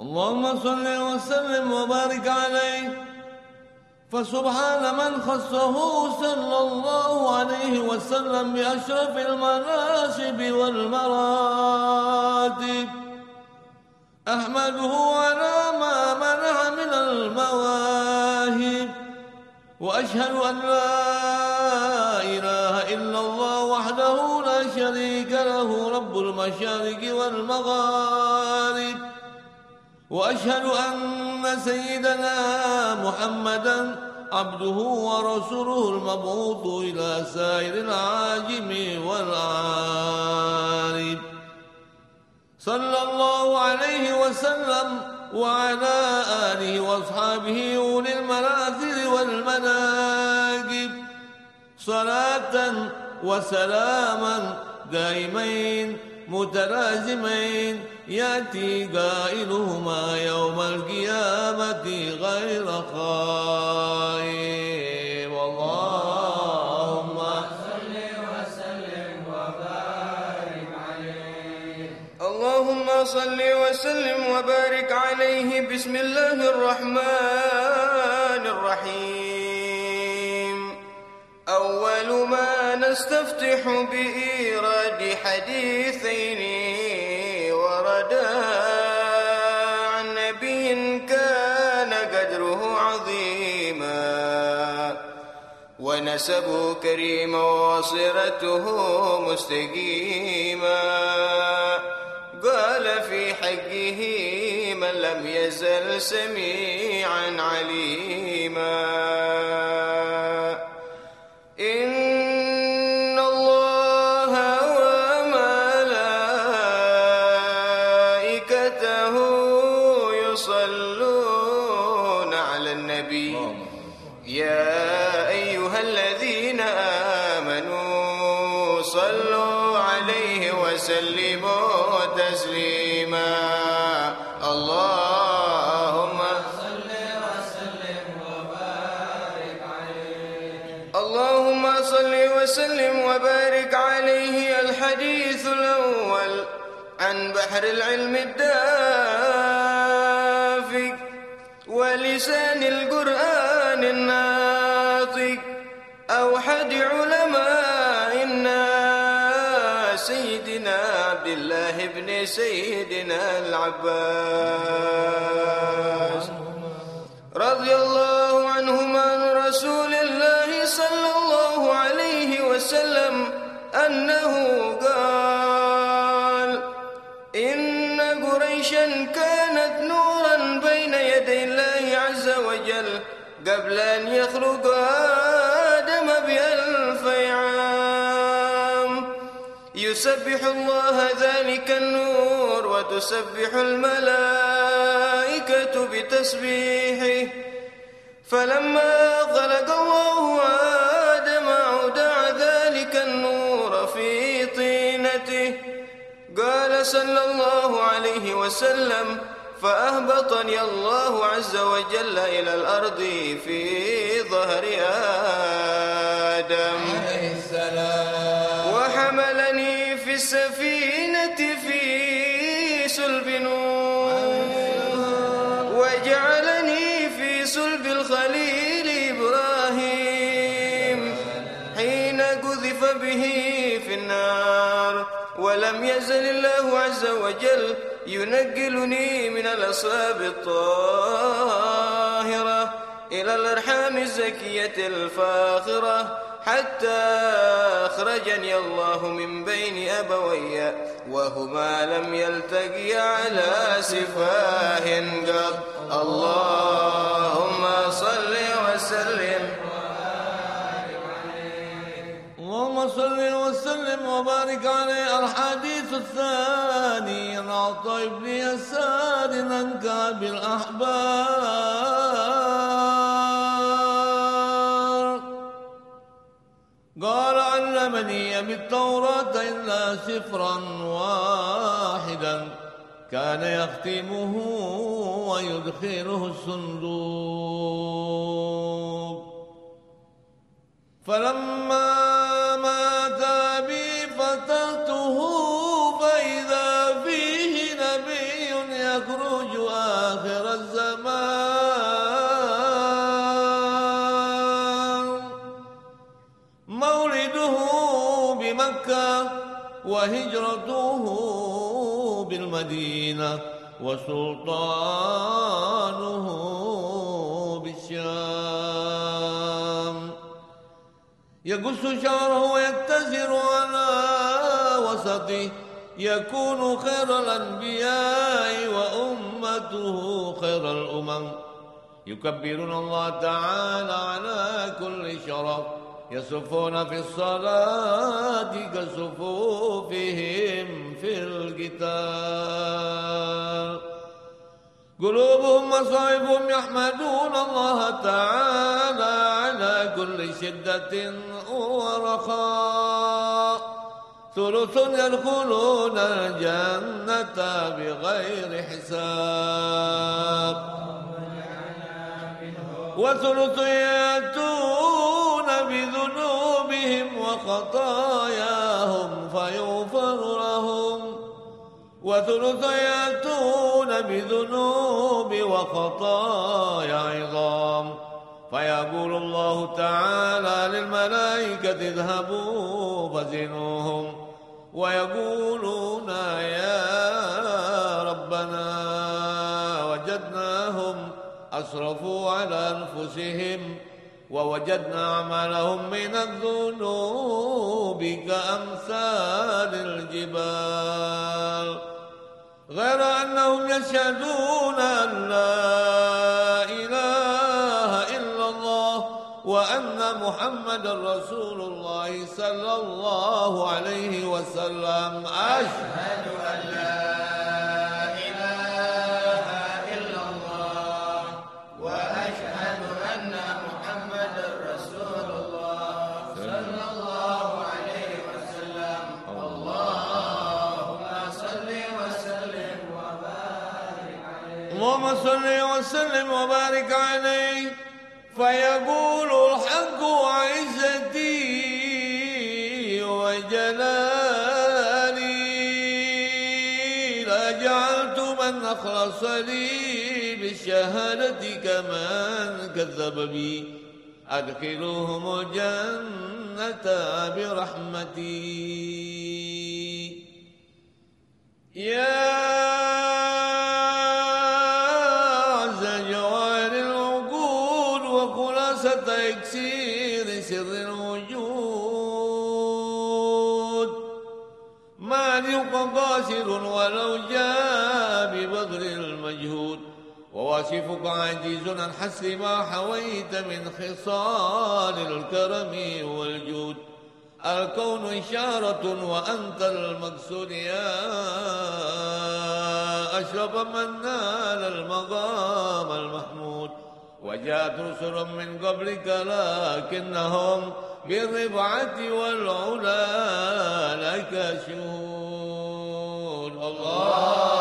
اللهم صل وسلم وبارك عليه. فسبحان من خصه صلى الله عليه وسلم بأشرف المناسب والمراتب. أحمده على ما منع من المواهب. وأشهد أن لا إله إلا الله وحده لا شريك له رب المشارق والمغارب. وأشهد أن سيدنا محمدا عبده ورسوله المبعوث إلى سائر العاجم والعارب صلى الله عليه وسلم وعلى آله وأصحابه أولي المنازل والمناقب صلاة وسلاما دائمين متلازمين. يأتي قائلهما يوم القيامة غير خائب اللهم صل وسلم وبارك عليه. اللهم صل وسلم وبارك عليه. بسم الله الرحمن الرحيم. ما نستفتح بإيراد حديثين وردا عن نبي كان قدره عظيما ونسبه كريم وصرته مستقيما. قال في حقه من لم يزل سميعا عليما. صلوا عليه وسلموا تسليما. اللهم صل وسلم وبارك عليه اللهم صل وسلم وبارك عليه الحديث الأول عن بحر العلم الدافق ولسان القرآن الناطق. أوحد علماء سيدنا عبد الله بن سيدنا العباس. رضي الله عنهم عن رسول الله صلى الله عليه وسلم أنه قال إن قريشا كانت نورا بين يدي الله عز وجل قبل أن يخلق آدم بألف عام. يسبح الله ذلك النور وتسبح الملائكة بتسبيحه. فلما خلق الله آدم أودع ذلك النور في طينته. قال صلى الله عليه وسلم فأهبطني الله عز وجل إلى الأرض في ظهر آدم. عليه السلام. السفينة في سلب نوح وجعلني في سلب الخليل إبراهيم. حين قذف به في النار ولم يزل الله عز وجل ينقلني من الأصلاب الطاهرة إلى الأرحام الزكية الفاخرة. حتى أخرجني الله من بين أبوي وهما لم يلتقيا على سفاه قط. اللهم صل وسلم. اللهم صل وسلم وبارك عليه الحديث الثاني. عن عطاء بن يسار عن كعب الأحبار علمني بالتوراة إلا سفرا واحدا كان يختمه ويدخله الصندوق. فلما وهجرته بالمدينة وسلطانه بالشام. يقص شعره ويتزر على وسطه يكون خير الأنبياء وأمته خير الأمم. يكبرون الله تعالى على كل شرف. يصفون في الصلاة كصفوفهم في القتال. قلوبهم مصائبهم يحمدون الله تعالى على كل شدة ورخاء. ثلث يدخلون الجنة بغير حساب. وثلث يأتون بذنوبهم وخطاياهم فيغفر لهم وثلث يأتون بذنوب وخطايا عظام. فيقول الله تعالى للملائكة اذهبوا فزنوهم. ويقولون يا ربنا وجدناهم أسرفوا على أنفسهم. ووجدنا أعمالهم من الذنوب كأمثال الجبال. غير أنهم يشهدون أن لا إله إلا الله وأن محمد رسول الله صلى الله عليه وسلم. أشهد أن اللهم صل وسلم وبارك عليه فيقول الحق وعزتي وجلالي. لجعلت من أخلص لي بالشهادة كمن كذب بي. أدخلوهم الجنة برحمتي. يا إكسير سر الوجود. مالك قاصر ولو جاء ببذل المجهود. وواصفك عاجز عن حسر ما حويت من خصال الكرم والجود. الكون إشارة وأنت المقصود يا أشرف من نال المقام المحمود. وجاءت رسل من قبلك لكنهم بالرفعة والعلا لك الله.